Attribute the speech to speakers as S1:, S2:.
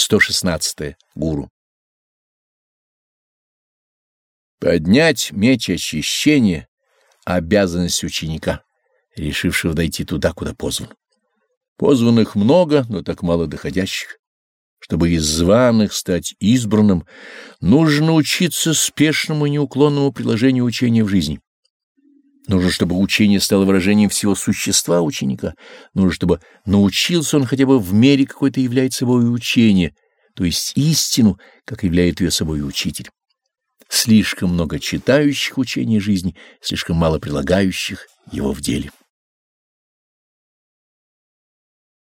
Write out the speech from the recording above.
S1: 116. Гуру. Поднять меч очищения — обязанность ученика, решившего дойти туда, куда позван. Позванных много, но так мало доходящих. Чтобы из званых стать избранным, нужно учиться спешному и неуклонному приложению учения в жизни. Нужно, чтобы учение стало выражением всего существа ученика. Нужно, чтобы научился он хотя бы в мере какой-то являть собой учение, то есть истину, как являет ее собой учитель. Слишком много читающих учения жизни, слишком мало прилагающих его в деле.